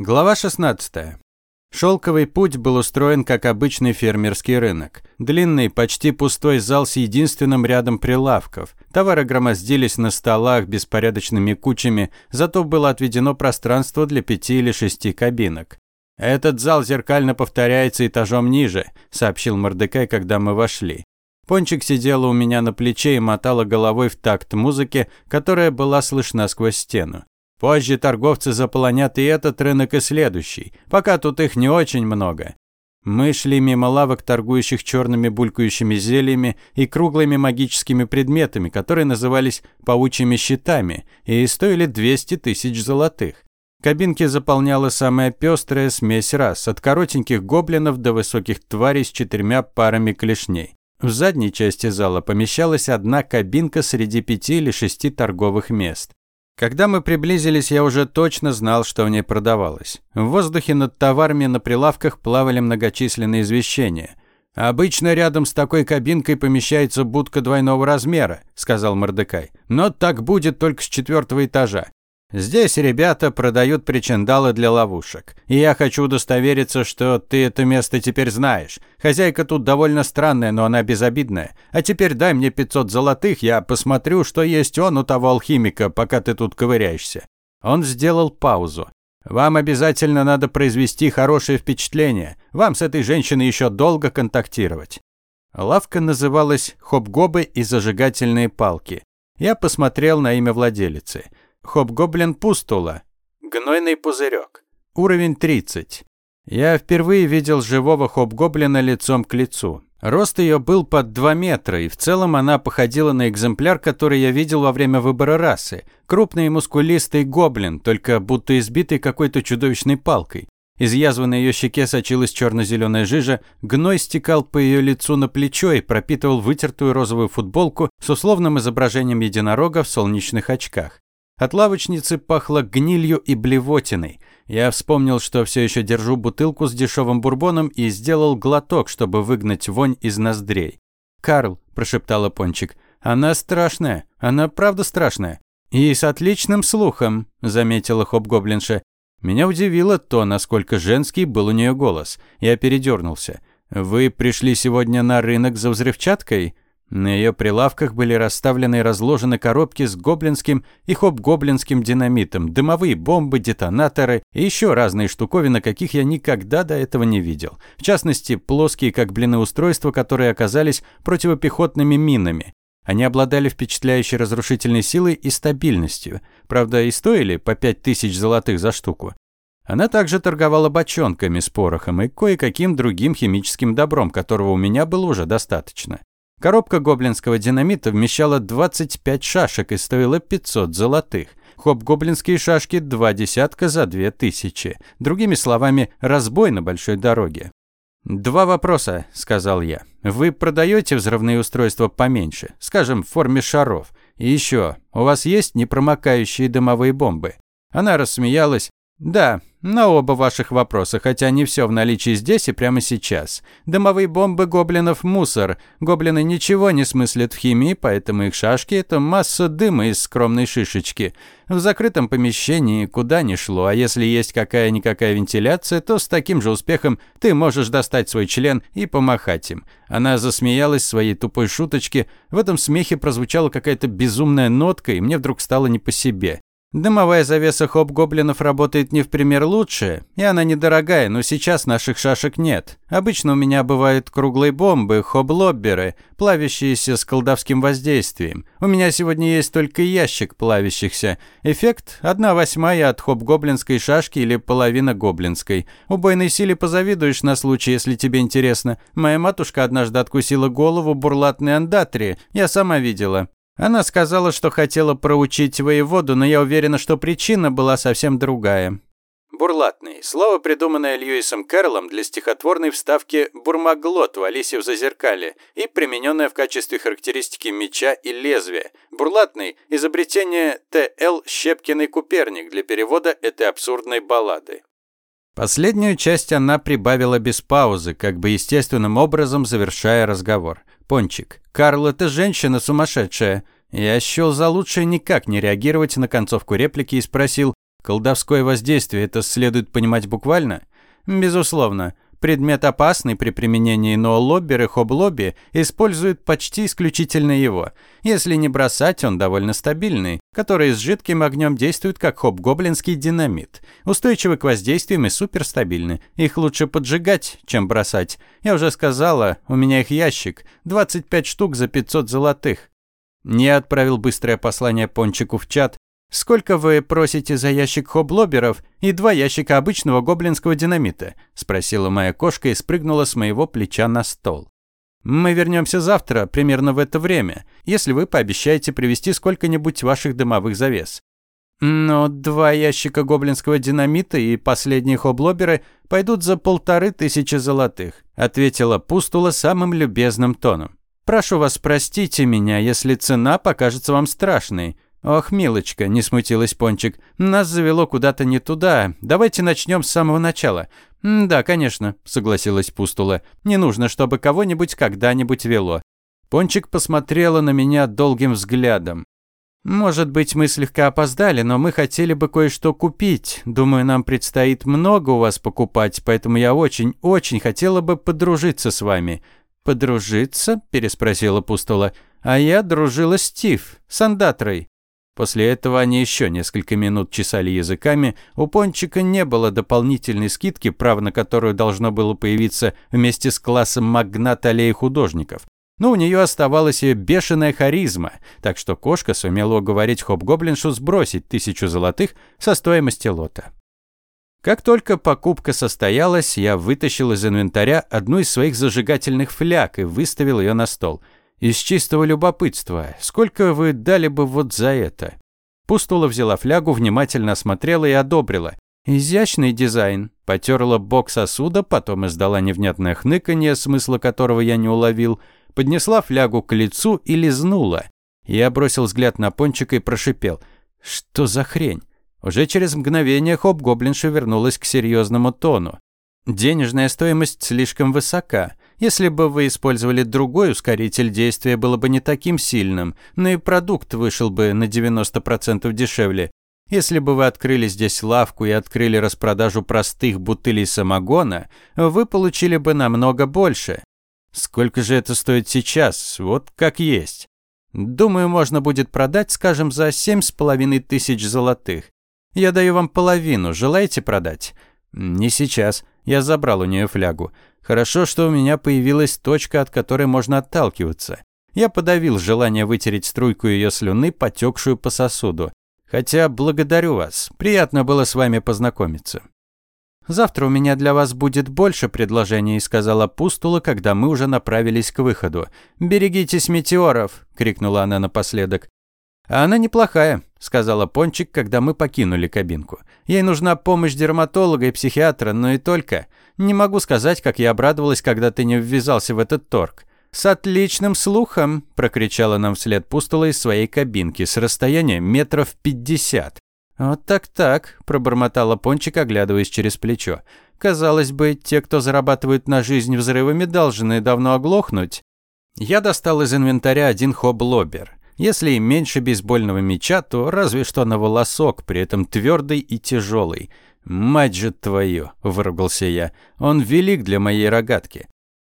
Глава 16. Шелковый путь был устроен как обычный фермерский рынок. Длинный, почти пустой зал с единственным рядом прилавков. Товары громоздились на столах беспорядочными кучами, зато было отведено пространство для пяти или шести кабинок. «Этот зал зеркально повторяется этажом ниже», – сообщил Мордекай, когда мы вошли. Пончик сидела у меня на плече и мотала головой в такт музыки, которая была слышна сквозь стену. Позже торговцы заполонят и этот рынок, и следующий, пока тут их не очень много. Мы шли мимо лавок, торгующих черными булькающими зельями и круглыми магическими предметами, которые назывались паучьими щитами и стоили 200 тысяч золотых. Кабинки заполняла самая пестрая смесь рас, от коротеньких гоблинов до высоких тварей с четырьмя парами клешней. В задней части зала помещалась одна кабинка среди пяти или шести торговых мест. Когда мы приблизились, я уже точно знал, что в ней продавалось. В воздухе над товарами на прилавках плавали многочисленные извещения. «Обычно рядом с такой кабинкой помещается будка двойного размера», – сказал Мордекай. «Но так будет только с четвертого этажа. Здесь ребята продают причиндалы для ловушек. И я хочу удостовериться, что ты это место теперь знаешь. Хозяйка тут довольно странная, но она безобидная. А теперь дай мне 500 золотых, я посмотрю, что есть он у того алхимика, пока ты тут ковыряешься». Он сделал паузу. «Вам обязательно надо произвести хорошее впечатление. Вам с этой женщиной еще долго контактировать». Лавка называлась «Хоп-гобы и зажигательные палки». Я посмотрел на имя владелицы – Хоб-гоблин пустула. Гнойный пузырек. Уровень 30. Я впервые видел живого хоб-гоблина лицом к лицу. Рост ее был под 2 метра, и в целом она походила на экземпляр, который я видел во время выбора расы. Крупный и мускулистый гоблин, только будто избитый какой-то чудовищной палкой. Из язвы на ее щеке сочилась черно-зеленая жижа, гной стекал по ее лицу на плечо и пропитывал вытертую розовую футболку с условным изображением единорога в солнечных очках. От лавочницы пахло гнилью и блевотиной. Я вспомнил, что все еще держу бутылку с дешевым бурбоном и сделал глоток, чтобы выгнать вонь из ноздрей. «Карл», – прошептала Пончик, – «она страшная, она правда страшная». «И с отличным слухом», – заметила Хоб-Гоблинша. Меня удивило то, насколько женский был у нее голос. Я передернулся. «Вы пришли сегодня на рынок за взрывчаткой?» На ее прилавках были расставлены и разложены коробки с гоблинским и хоп-гоблинским динамитом, дымовые бомбы, детонаторы и еще разные штуковины, каких я никогда до этого не видел. В частности, плоские как блины устройства, которые оказались противопехотными минами. Они обладали впечатляющей разрушительной силой и стабильностью. Правда, и стоили по 5000 золотых за штуку. Она также торговала бочонками с порохом и кое-каким другим химическим добром, которого у меня было уже достаточно. Коробка гоблинского динамита вмещала 25 шашек и стоила 500 золотых. Хоп-гоблинские шашки – два десятка за две тысячи. Другими словами, разбой на большой дороге. «Два вопроса», – сказал я. «Вы продаете взрывные устройства поменьше, скажем, в форме шаров? И еще, у вас есть непромокающие дымовые бомбы?» Она рассмеялась. «Да, на оба ваших вопроса, хотя не все в наличии здесь и прямо сейчас. Дымовые бомбы гоблинов – мусор. Гоблины ничего не смыслят в химии, поэтому их шашки – это масса дыма из скромной шишечки. В закрытом помещении куда ни шло, а если есть какая-никакая вентиляция, то с таким же успехом ты можешь достать свой член и помахать им. Она засмеялась своей тупой шуточке. В этом смехе прозвучала какая-то безумная нотка, и мне вдруг стало не по себе. Дымовая завеса хоп-гоблинов работает не в пример лучше, и она недорогая, но сейчас наших шашек нет. Обычно у меня бывают круглые бомбы, хоблобберы, плавящиеся с колдовским воздействием. У меня сегодня есть только ящик плавящихся. Эффект – одна восьмая от хоп-гоблинской шашки или половина гоблинской. Убойной силе позавидуешь на случай, если тебе интересно. Моя матушка однажды откусила голову бурлатной андатри, я сама видела. Она сказала, что хотела проучить воеводу, но я уверена, что причина была совсем другая. Бурлатный. Слово, придуманное Льюисом Кэрроллом для стихотворной вставки «бурмаглот» в «Алисе в зазеркале» и примененное в качестве характеристики меча и лезвия. Бурлатный – изобретение Т.Л. Щепкиной-Куперник для перевода этой абсурдной баллады. Последнюю часть она прибавила без паузы, как бы естественным образом завершая разговор. Пончик. «Карл, это женщина сумасшедшая». Я счел за лучшее никак не реагировать на концовку реплики и спросил, Колдовское воздействие это следует понимать буквально? Безусловно. Предмет опасный при применении, но лобберы хоблобби используют почти исключительно его. Если не бросать, он довольно стабильный, который с жидким огнем действует как хоб-гоблинский динамит. Устойчивы к воздействиям и суперстабильны. Их лучше поджигать, чем бросать. Я уже сказала, у меня их ящик. 25 штук за 500 золотых. Я отправил быстрое послание Пончику в чат, «Сколько вы просите за ящик хоблоберов и два ящика обычного гоблинского динамита?» – спросила моя кошка и спрыгнула с моего плеча на стол. «Мы вернемся завтра, примерно в это время, если вы пообещаете привезти сколько-нибудь ваших дымовых завес». «Но два ящика гоблинского динамита и последние хоблоберы пойдут за полторы тысячи золотых», – ответила Пустула самым любезным тоном. «Прошу вас, простите меня, если цена покажется вам страшной». «Ох, милочка», – не смутилась Пончик, – «нас завело куда-то не туда. Давайте начнем с самого начала». «Да, конечно», – согласилась Пустула. «Не нужно, чтобы кого-нибудь когда-нибудь вело». Пончик посмотрела на меня долгим взглядом. «Может быть, мы слегка опоздали, но мы хотели бы кое-что купить. Думаю, нам предстоит много у вас покупать, поэтому я очень-очень хотела бы подружиться с вами». «Подружиться?» – переспросила Пустула. «А я дружила с Стив, с Андатрой». После этого они еще несколько минут чесали языками. У Пончика не было дополнительной скидки, право на которую должно было появиться вместе с классом магнат аллеи художников. Но у нее оставалась ее бешеная харизма, так что кошка сумела уговорить Хоп-Гоблиншу сбросить тысячу золотых со стоимости лота. Как только покупка состоялась, я вытащил из инвентаря одну из своих зажигательных фляг и выставил ее на стол – из чистого любопытства, сколько вы дали бы вот за это? Пустула взяла флягу, внимательно осмотрела и одобрила. Изящный дизайн. Потерла бок сосуда, потом издала невнятное хныканье, смысла которого я не уловил, поднесла флягу к лицу и лизнула. Я бросил взгляд на пончика и прошипел. «Что за хрень?» Уже через мгновение хоп-гоблинша вернулась к серьезному тону. «Денежная стоимость слишком высока. Если бы вы использовали другой ускоритель, действие было бы не таким сильным, но и продукт вышел бы на 90% дешевле. Если бы вы открыли здесь лавку и открыли распродажу простых бутылей самогона, вы получили бы намного больше. Сколько же это стоит сейчас? Вот как есть. Думаю, можно будет продать, скажем, за семь с половиной тысяч золотых. Я даю вам половину, желаете продать? Не сейчас. Я забрал у нее флягу. Хорошо, что у меня появилась точка, от которой можно отталкиваться. Я подавил желание вытереть струйку ее слюны, потекшую по сосуду. Хотя благодарю вас. Приятно было с вами познакомиться. «Завтра у меня для вас будет больше предложений», – сказала Пустула, когда мы уже направились к выходу. «Берегитесь метеоров!» – крикнула она напоследок. «А она неплохая», – сказала Пончик, когда мы покинули кабинку. «Ей нужна помощь дерматолога и психиатра, но и только. Не могу сказать, как я обрадовалась, когда ты не ввязался в этот торг. «С отличным слухом!» – прокричала нам вслед пустула из своей кабинки с расстояния метров пятьдесят. «Вот так-так», – пробормотала Пончик, оглядываясь через плечо. «Казалось бы, те, кто зарабатывают на жизнь взрывами, должны давно оглохнуть». Я достал из инвентаря один хоб-лобер. Если и меньше бейсбольного мяча, то разве что на волосок, при этом твердый и тяжелый – «Мать же твою!» – выругался я. «Он велик для моей рогатки».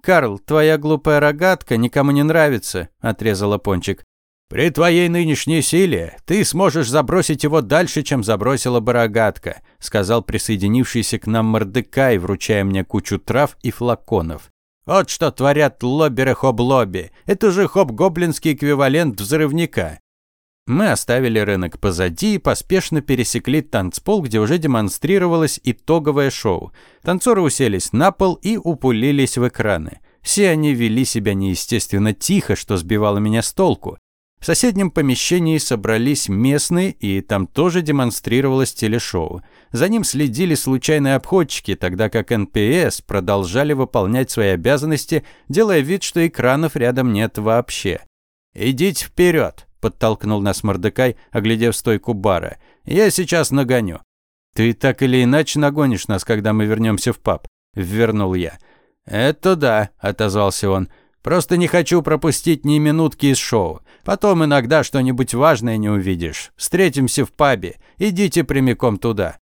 «Карл, твоя глупая рогатка никому не нравится», – отрезала Пончик. «При твоей нынешней силе ты сможешь забросить его дальше, чем забросила бы рогатка», – сказал присоединившийся к нам Мордекай, вручая мне кучу трав и флаконов. «Вот что творят лобберы хоблоби. Это же хоб-гоблинский эквивалент взрывника. Мы оставили рынок позади и поспешно пересекли танцпол, где уже демонстрировалось итоговое шоу. Танцоры уселись на пол и упулились в экраны. Все они вели себя неестественно тихо, что сбивало меня с толку. В соседнем помещении собрались местные, и там тоже демонстрировалось телешоу. За ним следили случайные обходчики, тогда как НПС продолжали выполнять свои обязанности, делая вид, что экранов рядом нет вообще. «Идите вперед!» подтолкнул нас Мордекай, оглядев стойку бара. «Я сейчас нагоню». «Ты так или иначе нагонишь нас, когда мы вернемся в паб», – ввернул я. «Это да», – отозвался он. Просто не хочу пропустить ни минутки из шоу. Потом иногда что-нибудь важное не увидишь. Встретимся в пабе. Идите прямиком туда».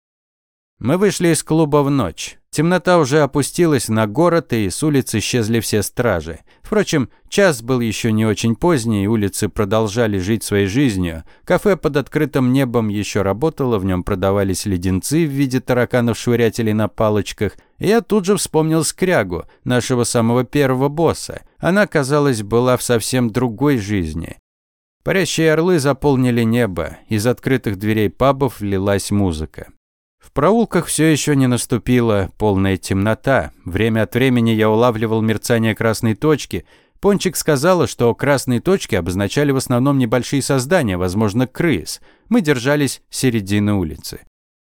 Мы вышли из клуба в ночь. Темнота уже опустилась на город, и с улиц исчезли все стражи. Впрочем, час был еще не очень поздний, улицы продолжали жить своей жизнью. Кафе под открытым небом еще работало, в нем продавались леденцы в виде тараканов-швырятелей на палочках. И я тут же вспомнил Скрягу, нашего самого первого босса. Она, казалось, была в совсем другой жизни. Парящие орлы заполнили небо, из открытых дверей пабов лилась музыка. В проулках все еще не наступила полная темнота. Время от времени я улавливал мерцание красной точки. Пончик сказала, что красные точки обозначали в основном небольшие создания, возможно, крыс. Мы держались середины улицы.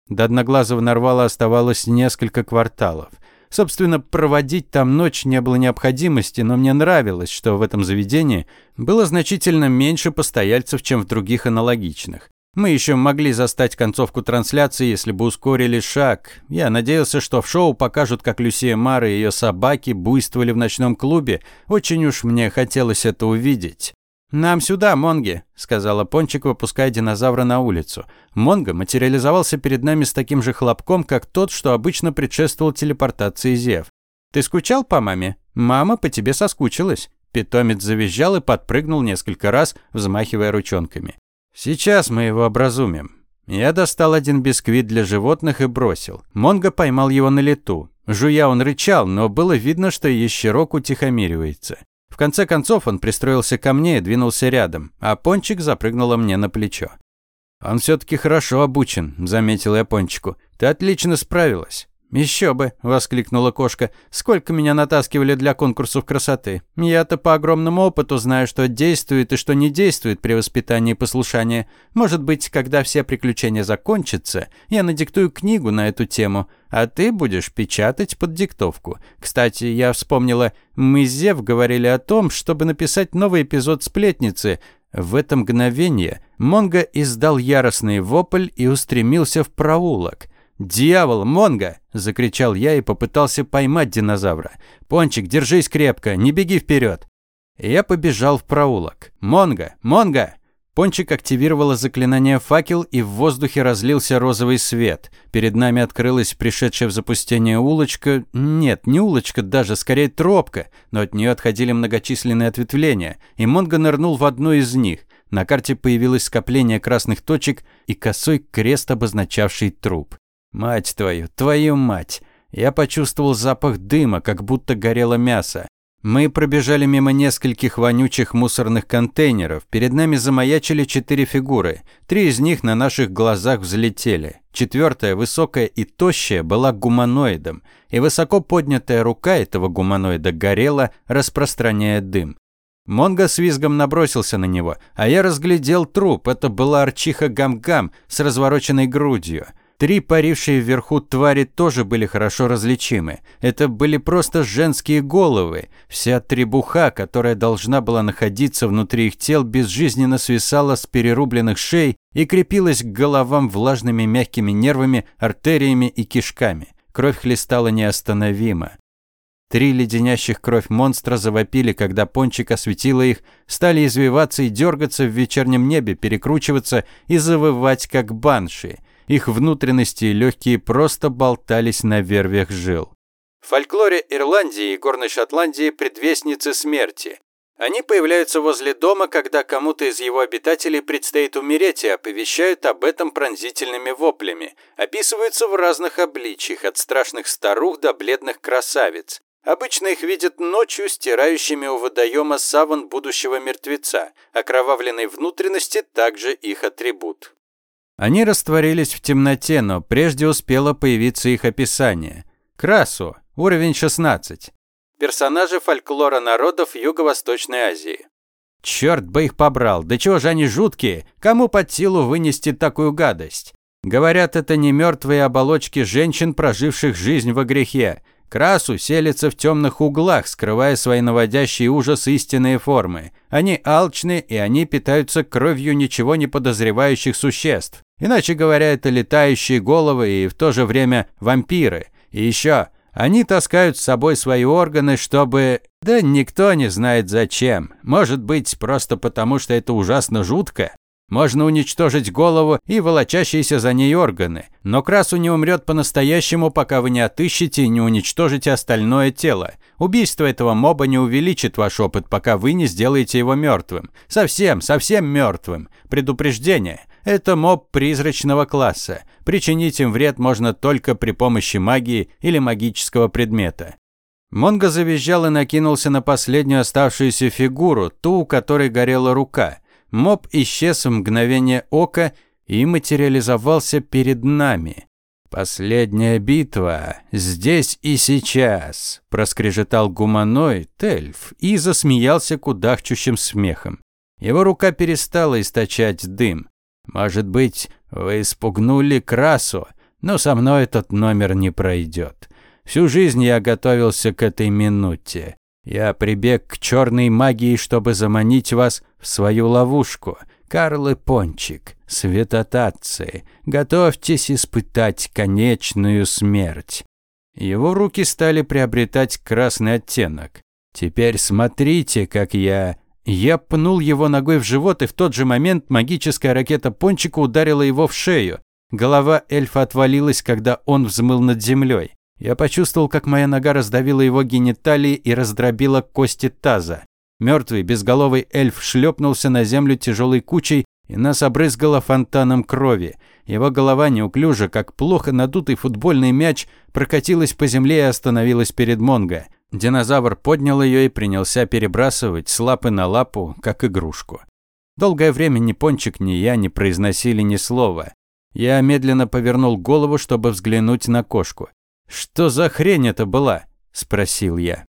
До Одноглазого Нарвала оставалось несколько кварталов. Собственно, проводить там ночь не было необходимости, но мне нравилось, что в этом заведении было значительно меньше постояльцев, чем в других аналогичных. Мы еще могли застать концовку трансляции, если бы ускорили шаг. Я надеялся, что в шоу покажут, как Люсия Мара и ее собаки буйствовали в ночном клубе. Очень уж мне хотелось это увидеть. «Нам сюда, Монги», – сказала Пончик, выпуская динозавра на улицу. Монго материализовался перед нами с таким же хлопком, как тот, что обычно предшествовал телепортации Зев. «Ты скучал по маме? Мама по тебе соскучилась». Питомец завизжал и подпрыгнул несколько раз, взмахивая ручонками. «Сейчас мы его образумим». Я достал один бисквит для животных и бросил. Монго поймал его на лету. Жуя он рычал, но было видно, что ящерок утихомиривается. В конце концов он пристроился ко мне и двинулся рядом, а Пончик запрыгнула мне на плечо. «Он все-таки хорошо обучен», – заметил я Пончику. «Ты отлично справилась». «Еще бы!» – воскликнула кошка. «Сколько меня натаскивали для конкурсов красоты! Я-то по огромному опыту знаю, что действует и что не действует при воспитании послушания. Может быть, когда все приключения закончатся, я надиктую книгу на эту тему, а ты будешь печатать под диктовку. Кстати, я вспомнила, мы с Зев говорили о том, чтобы написать новый эпизод «Сплетницы», в это мгновение Монго издал яростный вопль и устремился в проулок – «Дьявол, Монго!» – закричал я и попытался поймать динозавра. «Пончик, держись крепко, не беги вперед!» Я побежал в проулок. «Монго! Монго!» Пончик активировала заклинание «Факел», и в воздухе разлился розовый свет. Перед нами открылась пришедшая в запустение улочка. Нет, не улочка даже, скорее тропка, но от нее отходили многочисленные ответвления, и Монго нырнул в одну из них. На карте появилось скопление красных точек и косой крест, обозначавший труп. Мать твою, твою мать! Я почувствовал запах дыма, как будто горело мясо. Мы пробежали мимо нескольких вонючих мусорных контейнеров. Перед нами замаячили четыре фигуры. Три из них на наших глазах взлетели. Четвертая, высокая и тощая, была гуманоидом. И высоко поднятая рука этого гуманоида горела, распространяя дым. Монго с визгом набросился на него, а я разглядел труп. Это была арчиха Гам-Гам с развороченной грудью. Три парившие вверху твари тоже были хорошо различимы. Это были просто женские головы. Вся требуха, которая должна была находиться внутри их тел, безжизненно свисала с перерубленных шей и крепилась к головам влажными мягкими нервами, артериями и кишками. Кровь хлестала неостановимо. Три леденящих кровь монстра завопили, когда пончик осветила их, стали извиваться и дергаться в вечернем небе, перекручиваться и завывать, как банши. Их внутренности и легкие просто болтались на вервях жил. В фольклоре Ирландии и Горной Шотландии предвестницы смерти. Они появляются возле дома, когда кому-то из его обитателей предстоит умереть, и оповещают об этом пронзительными воплями. Описываются в разных обличьях, от страшных старух до бледных красавиц. Обычно их видят ночью, стирающими у водоема саван будущего мертвеца. Окровавленной внутренности также их атрибут. Они растворились в темноте, но прежде успело появиться их описание. Красу, уровень 16. Персонажи фольклора народов Юго-Восточной Азии. Черт бы их побрал, да чего же они жуткие, кому под силу вынести такую гадость? Говорят, это не мертвые оболочки женщин, проживших жизнь во грехе. Красу селится в темных углах, скрывая свои наводящие ужас истинные формы. Они алчны, и они питаются кровью ничего не подозревающих существ. Иначе говоря, это летающие головы и в то же время вампиры. И еще, Они таскают с собой свои органы, чтобы... Да никто не знает зачем. Может быть, просто потому, что это ужасно жутко. Можно уничтожить голову и волочащиеся за ней органы, но Красу не умрет по-настоящему, пока вы не отыщете и не уничтожите остальное тело. Убийство этого моба не увеличит ваш опыт, пока вы не сделаете его мертвым. Совсем, совсем мертвым. Предупреждение. Это моб призрачного класса. Причинить им вред можно только при помощи магии или магического предмета. Монго завизжал и накинулся на последнюю оставшуюся фигуру, ту, у которой горела рука – Моб исчез в мгновение ока и материализовался перед нами. «Последняя битва здесь и сейчас», – проскрежетал гуманоид эльф и засмеялся кудахчущим смехом. Его рука перестала источать дым. «Может быть, вы испугнули красу, но со мной этот номер не пройдет. Всю жизнь я готовился к этой минуте. Я прибег к черной магии, чтобы заманить вас в свою ловушку. Карл и Пончик, светотатцы, готовьтесь испытать конечную смерть. Его руки стали приобретать красный оттенок. Теперь смотрите, как я... Я пнул его ногой в живот, и в тот же момент магическая ракета Пончика ударила его в шею. Голова эльфа отвалилась, когда он взмыл над землей. Я почувствовал, как моя нога раздавила его гениталии и раздробила кости таза. Мертвый, безголовый эльф шлепнулся на землю тяжелой кучей, и нас обрызгало фонтаном крови. Его голова неуклюже, как плохо надутый футбольный мяч, прокатилась по земле и остановилась перед Монго. Динозавр поднял ее и принялся перебрасывать с лапы на лапу, как игрушку. Долгое время ни Пончик, ни я не произносили ни слова. Я медленно повернул голову, чтобы взглянуть на кошку. «Что за хрень это была?» – спросил я.